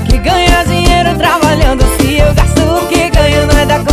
que ganha dinheiro trabalhando. Se eu gasto o que ganho não é da